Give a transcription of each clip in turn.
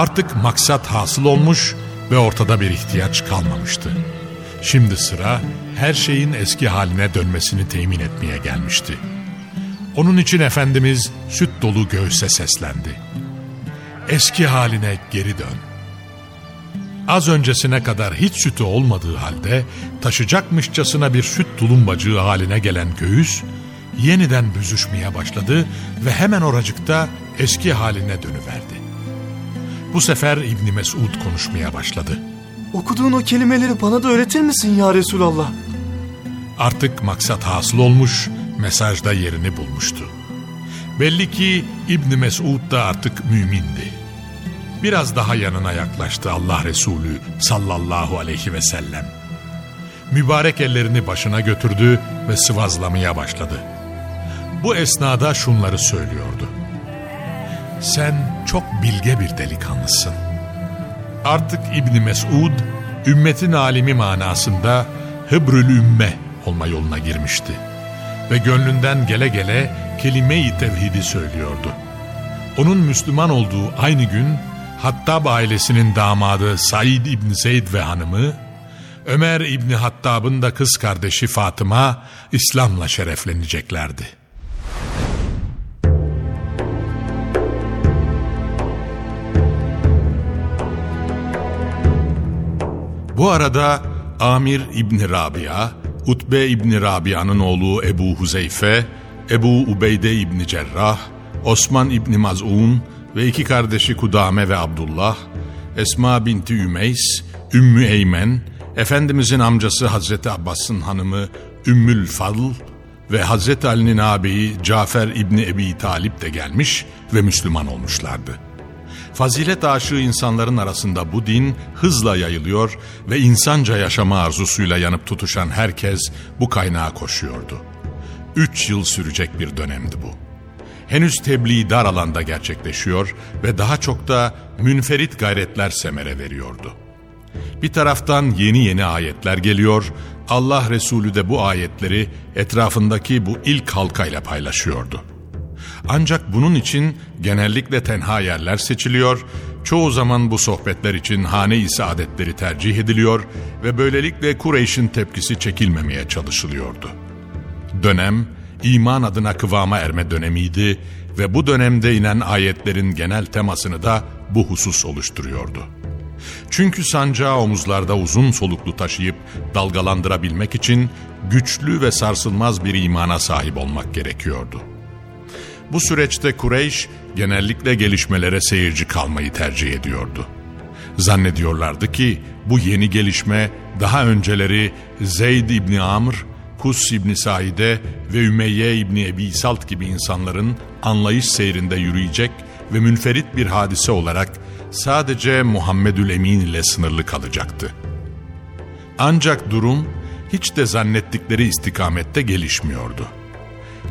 Artık maksat hasıl olmuş ve ortada bir ihtiyaç kalmamıştı. Şimdi sıra her şeyin eski haline dönmesini temin etmeye gelmişti. Onun için Efendimiz süt dolu göğüse seslendi. Eski haline geri dön. Az öncesine kadar hiç sütü olmadığı halde taşacakmışçasına bir süt tulumbacığı haline gelen göğüs yeniden büzüşmeye başladı ve hemen oracıkta eski haline dönüverdi. Bu sefer İbni Mesud konuşmaya başladı. Okuduğun o kelimeleri bana da öğretir misin ya Resulallah? Artık maksat hasıl olmuş, mesajda yerini bulmuştu. Belli ki İbni Mesud da artık mümindi. Biraz daha yanına yaklaştı Allah Resulü sallallahu aleyhi ve sellem. Mübarek ellerini başına götürdü ve sıvazlamaya başladı. Bu esnada şunları söylüyordu. Sen çok bilge bir delikanlısın. Artık İbni Mesud, ümmetin alimi manasında Hıbrül Ümme olma yoluna girmişti. Ve gönlünden gele gele kelime-i tevhidi söylüyordu. Onun Müslüman olduğu aynı gün Hattab ailesinin damadı Said İbni Zeyd ve hanımı, Ömer İbni Hattab'ın da kız kardeşi Fatıma İslam'la şerefleneceklerdi. Bu arada Amir İbni Rabia, Utbe İbni Rabia'nın oğlu Ebu Huzeyfe, Ebu Ubeyde İbni Cerrah, Osman İbni Maz'un ve iki kardeşi Kudame ve Abdullah, Esma binti Ümeys, Ümmü Eymen, Efendimizin amcası Hazreti Abbas'ın hanımı Ümmül Fadl ve Hazreti Ali'nin ağabeyi Cafer İbni Ebi Talip de gelmiş ve Müslüman olmuşlardı. Fazilet aşığı insanların arasında bu din hızla yayılıyor ve insanca yaşama arzusuyla yanıp tutuşan herkes bu kaynağa koşuyordu. Üç yıl sürecek bir dönemdi bu. Henüz tebliğ dar alanda gerçekleşiyor ve daha çok da münferit gayretler semere veriyordu. Bir taraftan yeni yeni ayetler geliyor, Allah Resulü de bu ayetleri etrafındaki bu ilk halkayla paylaşıyordu. Ancak bunun için genellikle tenha yerler seçiliyor, çoğu zaman bu sohbetler için hane-i saadetleri tercih ediliyor ve böylelikle Kureyş'in tepkisi çekilmemeye çalışılıyordu. Dönem, iman adına kıvama erme dönemiydi ve bu dönemde inen ayetlerin genel temasını da bu husus oluşturuyordu. Çünkü sancağı omuzlarda uzun soluklu taşıyıp dalgalandırabilmek için güçlü ve sarsılmaz bir imana sahip olmak gerekiyordu. Bu süreçte Kureyş genellikle gelişmelere seyirci kalmayı tercih ediyordu. Zannediyorlardı ki bu yeni gelişme daha önceleri Zeyd İbni Amr, Kus İbni Saide ve Ümeyye İbni Ebi Salt gibi insanların anlayış seyrinde yürüyecek ve münferit bir hadise olarak sadece Muhammedül Emin ile sınırlı kalacaktı. Ancak durum hiç de zannettikleri istikamette gelişmiyordu.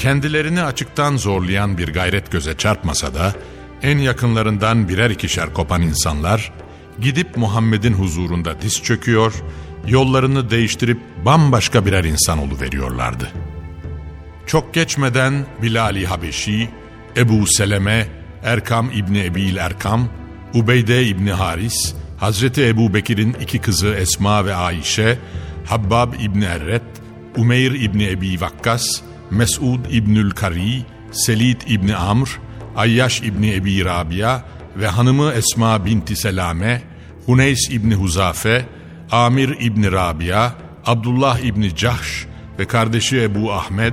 Kendilerini açıktan zorlayan bir gayret göze çarpmasa da en yakınlarından birer ikişer kopan insanlar gidip Muhammed'in huzurunda diz çöküyor, yollarını değiştirip bambaşka birer insan veriyorlardı. Çok geçmeden Bilal-i Habeşi, Ebu Seleme, Erkam İbni Ebil Erkam, Ubeyde İbni Haris, Hazreti Ebu Bekir'in iki kızı Esma ve Ayşe, Habbab İbni Erret, Umeyr İbni Ebi Vakkas, Mesud İbnül Kari, Selid İbni Amr, Ayyaş İbni Ebi Rabia ve hanımı Esma binti Selame, Huneys İbni Huzafe, Amir İbni Rabia, Abdullah İbni Cahş ve kardeşi Ebu Ahmed,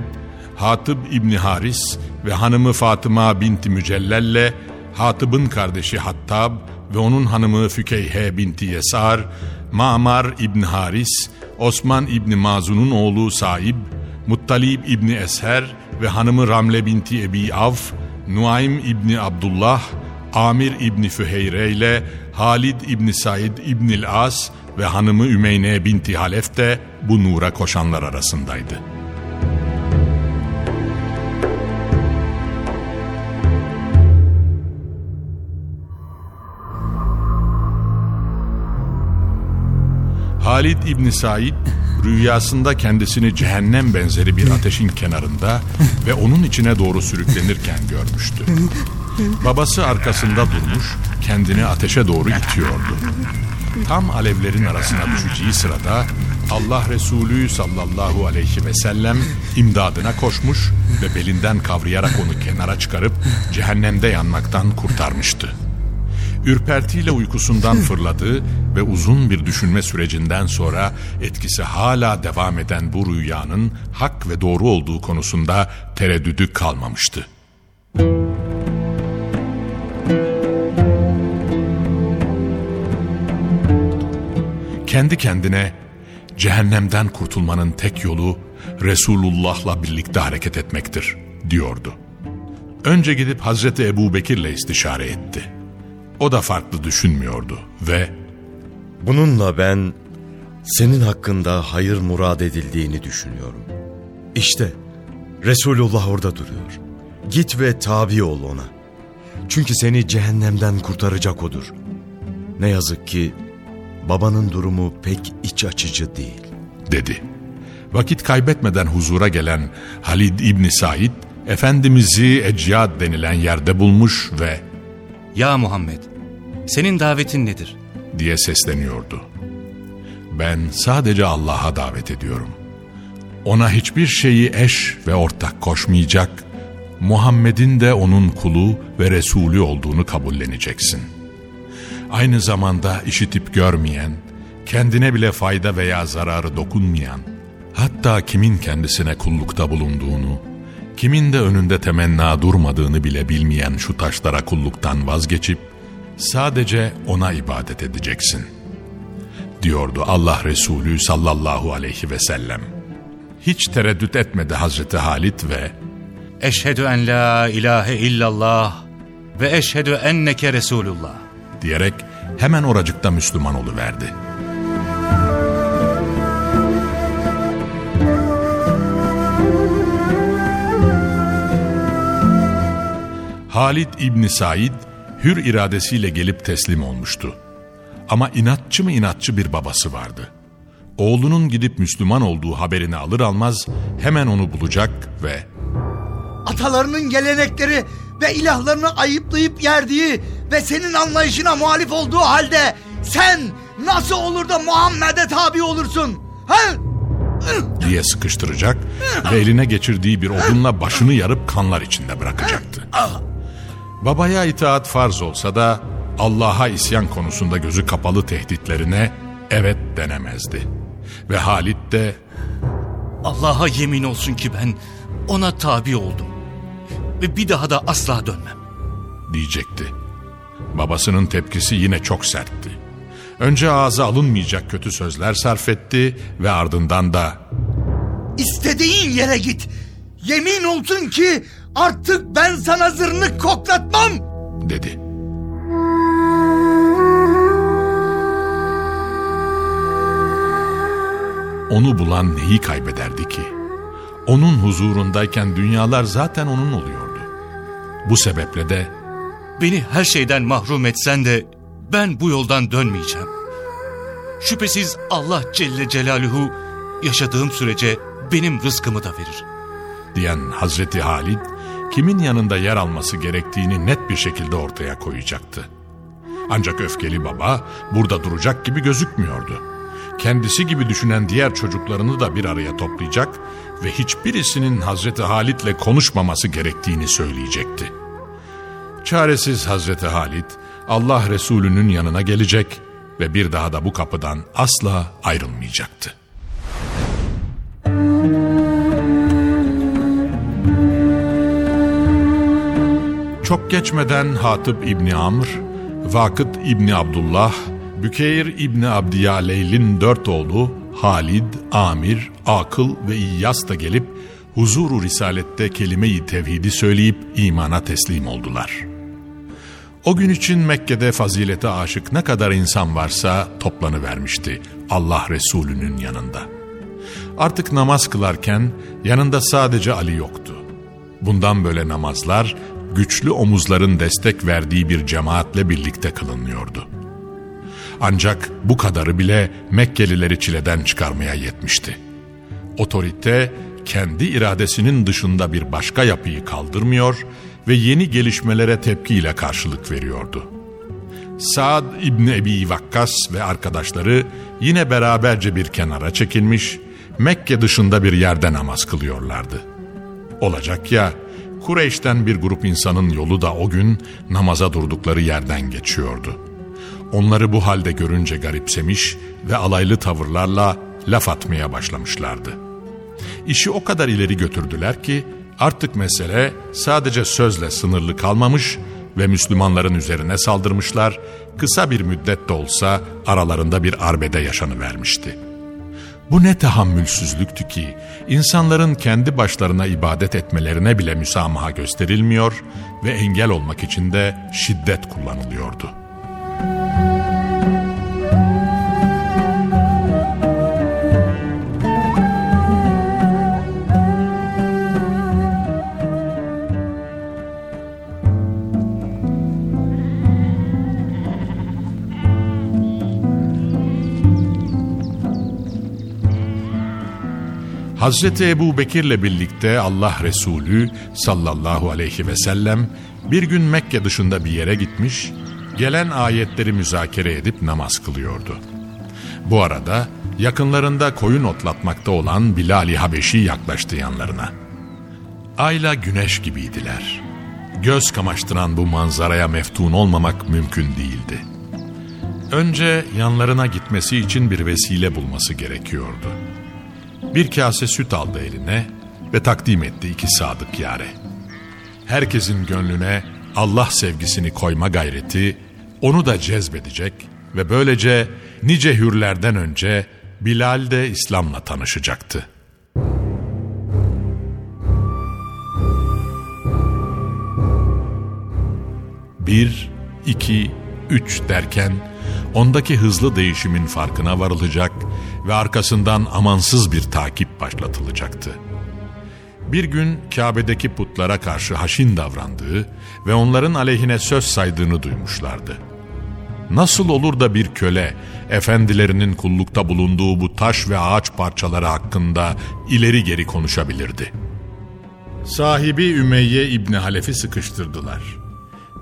Hatib İbni Haris ve hanımı Fatıma binti Mücellel'le Hatib'in kardeşi Hattab ve onun hanımı Fükeyhe binti Yesar, Ma'mar İbni Haris, Osman İbni Mazun'un oğlu Saib, Muttalib İbni Esher ve hanımı Ramle binti Ebi Av, Nuaym İbni Abdullah, Amir İbni Füheyre ile Halid İbni Said İbnil As ve hanımı Ümeyne binti Halef de bu nura koşanlar arasındaydı. Halid İbni Said rüyasında kendisini cehennem benzeri bir ateşin kenarında ve onun içine doğru sürüklenirken görmüştü. Babası arkasında durmuş, kendini ateşe doğru itiyordu. Tam alevlerin arasına düşeceği sırada Allah Resulü sallallahu aleyhi ve sellem imdadına koşmuş ve belinden kavrayarak onu kenara çıkarıp cehennemde yanmaktan kurtarmıştı. Ürpertiyle uykusundan fırladı ve uzun bir düşünme sürecinden sonra etkisi hala devam eden bu rüyanın hak ve doğru olduğu konusunda tereddüdü kalmamıştı. Kendi kendine cehennemden kurtulmanın tek yolu Resulullah'la birlikte hareket etmektir diyordu. Önce gidip Hazreti Ebu Bekir'le istişare etti. O da farklı düşünmüyordu ve Bununla ben senin hakkında hayır murad edildiğini düşünüyorum. İşte Resulullah orada duruyor. Git ve tabi ol ona. Çünkü seni cehennemden kurtaracak odur. Ne yazık ki babanın durumu pek iç açıcı değil. Dedi. Vakit kaybetmeden huzura gelen Halid İbni Said, Efendimiz'i Ecyad denilen yerde bulmuş ve Ya Muhammed, senin davetin nedir? diye sesleniyordu. Ben sadece Allah'a davet ediyorum. Ona hiçbir şeyi eş ve ortak koşmayacak, Muhammed'in de onun kulu ve Resulü olduğunu kabulleneceksin. Aynı zamanda işitip görmeyen, kendine bile fayda veya zararı dokunmayan, hatta kimin kendisine kullukta bulunduğunu, kimin de önünde temenna durmadığını bile bilmeyen şu taşlara kulluktan vazgeçip, sadece ona ibadet edeceksin. Diyordu Allah Resulü sallallahu aleyhi ve sellem. Hiç tereddüt etmedi Hazreti Halit ve Eşhedü en la ilahe illallah ve eşhedü enneke Resulullah. diyerek hemen oracıkta Müslüman oluverdi. Halid İbni Said hür iradesiyle gelip teslim olmuştu. Ama inatçı mı inatçı bir babası vardı. Oğlunun gidip Müslüman olduğu haberini alır almaz hemen onu bulacak ve atalarının gelenekleri ve ilahlarını ayıplayıp yerdiği ve senin anlayışına muhalif olduğu halde sen nasıl olur da Muhammed'e tabi olursun? Ha? diye sıkıştıracak ve eline geçirdiği bir odunla başını yarıp kanlar içinde bırakacaktı. Babaya itaat farz olsa da Allah'a isyan konusunda gözü kapalı tehditlerine evet denemezdi. Ve Halit de Allah'a yemin olsun ki ben ona tabi oldum. Ve bir daha da asla dönmem. diyecekti. Babasının tepkisi yine çok sertti. Önce ağza alınmayacak kötü sözler sarf etti ve ardından da İstediğin yere git. Yemin olsun ki artık ben sana zırnık koklatmam. dedi. Onu bulan neyi kaybederdi ki? Onun huzurundayken dünyalar zaten onun oluyordu. Bu sebeple de Beni her şeyden mahrum etsen de ben bu yoldan dönmeyeceğim. Şüphesiz Allah Celle Celaluhu yaşadığım sürece benim rızkımı da verir. diyen Hazreti Halid, kimin yanında yer alması gerektiğini net bir şekilde ortaya koyacaktı. Ancak öfkeli baba burada duracak gibi gözükmüyordu. Kendisi gibi düşünen diğer çocuklarını da bir araya toplayacak ve hiçbirisinin Hazreti Halit'le konuşmaması gerektiğini söyleyecekti. Çaresiz Hazreti Halit Allah Resulü'nün yanına gelecek ve bir daha da bu kapıdan asla ayrılmayacaktı. Çok geçmeden Hatip İbni Amr, Vakıt İbni Abdullah, Bükeyr İbni Abdiyaleyl'in dört oğlu Halid, Amir, Akıl ve İyyas da gelip huzuru risalette kelime-i tevhidi söyleyip imana teslim oldular. O gün için Mekke'de fazilete aşık ne kadar insan varsa toplanıvermişti Allah Resulü'nün yanında. Artık namaz kılarken yanında sadece Ali yoktu. Bundan böyle namazlar güçlü omuzların destek verdiği bir cemaatle birlikte kılınıyordu. Ancak bu kadarı bile Mekkelileri çileden çıkarmaya yetmişti. Otorite kendi iradesinin dışında bir başka yapıyı kaldırmıyor ve yeni gelişmelere tepkiyle karşılık veriyordu. Saad İbni Ebi Vakkas ve arkadaşları yine beraberce bir kenara çekilmiş, Mekke dışında bir yerde namaz kılıyorlardı. Olacak ya, Kureyş'ten bir grup insanın yolu da o gün namaza durdukları yerden geçiyordu. Onları bu halde görünce garipsemiş ve alaylı tavırlarla laf atmaya başlamışlardı. İşi o kadar ileri götürdüler ki artık mesele sadece sözle sınırlı kalmamış ve Müslümanların üzerine saldırmışlar, kısa bir müddet de olsa aralarında bir arbede yaşanıvermişti. Bu ne tahammülsüzlüktü ki insanların kendi başlarına ibadet etmelerine bile müsamaha gösterilmiyor ve engel olmak için de şiddet kullanılıyordu. Hazreti Ebu Bekir'le birlikte Allah Resulü sallallahu aleyhi ve sellem bir gün Mekke dışında bir yere gitmiş, gelen ayetleri müzakere edip namaz kılıyordu. Bu arada yakınlarında koyun otlatmakta olan Bilal-i Habeşi yaklaştı yanlarına. Ayla güneş gibiydiler. Göz kamaştıran bu manzaraya meftun olmamak mümkün değildi. Önce yanlarına gitmesi için bir vesile bulması gerekiyordu. Bir kase süt aldı eline ve takdim etti iki sadık yare. Herkesin gönlüne Allah sevgisini koyma gayreti onu da cezbedecek ve böylece nice hürlerden önce Bilal de İslam'la tanışacaktı. Bir, iki, üç derken ondaki hızlı değişimin farkına varılacak ve arkasından amansız bir takip başlatılacaktı. Bir gün Kabe'deki putlara karşı haşin davrandığı ve onların aleyhine söz saydığını duymuşlardı. Nasıl olur da bir köle, efendilerinin kullukta bulunduğu bu taş ve ağaç parçaları hakkında ileri geri konuşabilirdi? Sahibi Ümeyye İbni Halef'i sıkıştırdılar.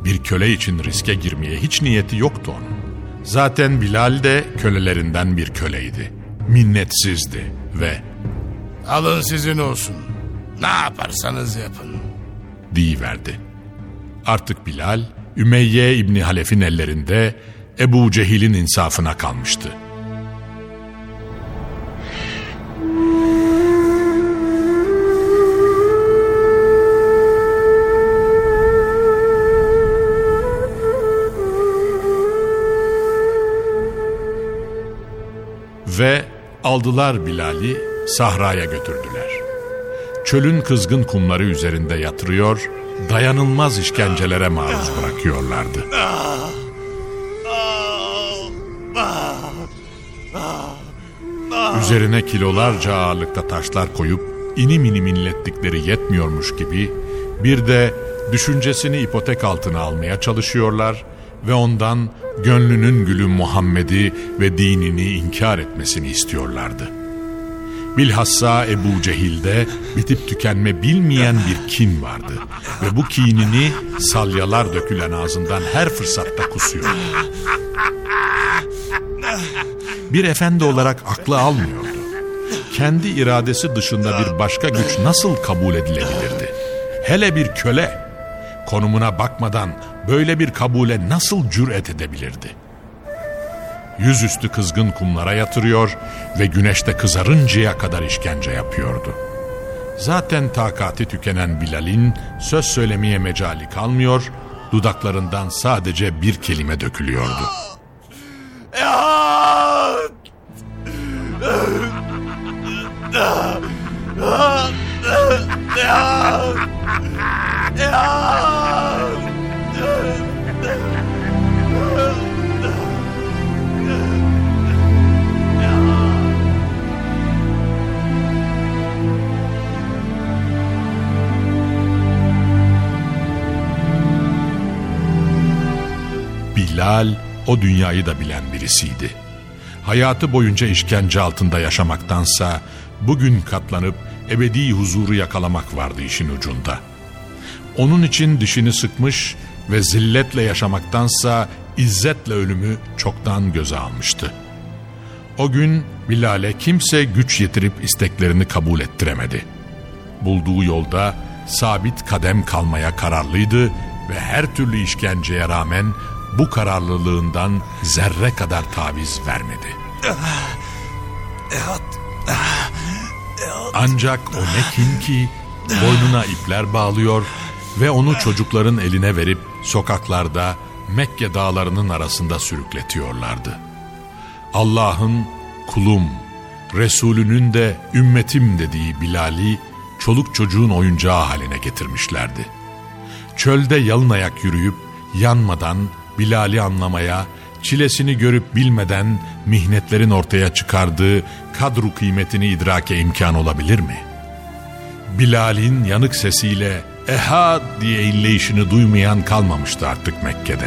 Bir köle için riske girmeye hiç niyeti yoktu onun. Zaten Bilal de kölelerinden bir köleydi. Minnetsizdi ve Alın sizin olsun. Ne yaparsanız yapın. deyiverdi. Artık Bilal, Ümeyye İbni Halef'in ellerinde Ebu Cehil'in insafına kalmıştı. Ve aldılar Bilal'i sahraya götürdüler. Çölün kızgın kumları üzerinde yatırıyor, dayanılmaz işkencelere maruz bırakıyorlardı. Üzerine kilolarca ağırlıkta taşlar koyup inim inim inlettikleri yetmiyormuş gibi bir de düşüncesini ipotek altına almaya çalışıyorlar ve ondan gönlünün gülü Muhammed'i ve dinini inkar etmesini istiyorlardı. Bilhassa Ebu Cehil'de bitip tükenme bilmeyen bir kin vardı. Ve bu kinini salyalar dökülen ağzından her fırsatta kusuyordu. Bir efendi olarak aklı almıyordu. Kendi iradesi dışında bir başka güç nasıl kabul edilebilirdi? Hele bir köle konumuna bakmadan böyle bir kabule nasıl cüret edebilirdi? Yüzüstü kızgın kumlara yatırıyor ve güneşte kızarıncaya kadar işkence yapıyordu. Zaten takati tükenen Bilal'in söz söylemeye mecali kalmıyor, dudaklarından sadece bir kelime dökülüyordu. Bilal o dünyayı da bilen birisiydi. Hayatı boyunca işkence altında yaşamaktansa bugün katlanıp ebedi huzuru yakalamak vardı işin ucunda. Onun için dişini sıkmış ve zilletle yaşamaktansa izzetle ölümü çoktan göze almıştı. O gün Bilal'e kimse güç yetirip isteklerini kabul ettiremedi. Bulduğu yolda sabit kadem kalmaya kararlıydı ve her türlü işkenceye rağmen bu kararlılığından zerre kadar taviz vermedi. Ancak o ne kin ki boynuna ipler bağlıyor ve onu çocukların eline verip sokaklarda Mekke dağlarının arasında sürükletiyorlardı. Allah'ın kulum, Resulünün de ümmetim dediği Bilal'i çoluk çocuğun oyuncağı haline getirmişlerdi. Çölde yalın ayak yürüyüp yanmadan Bilal'i anlamaya, çilesini görüp bilmeden mihnetlerin ortaya çıkardığı kadru kıymetini idrake imkan olabilir mi? Bilal'in yanık sesiyle ehad diye inleyişini duymayan kalmamıştı artık Mekke'de.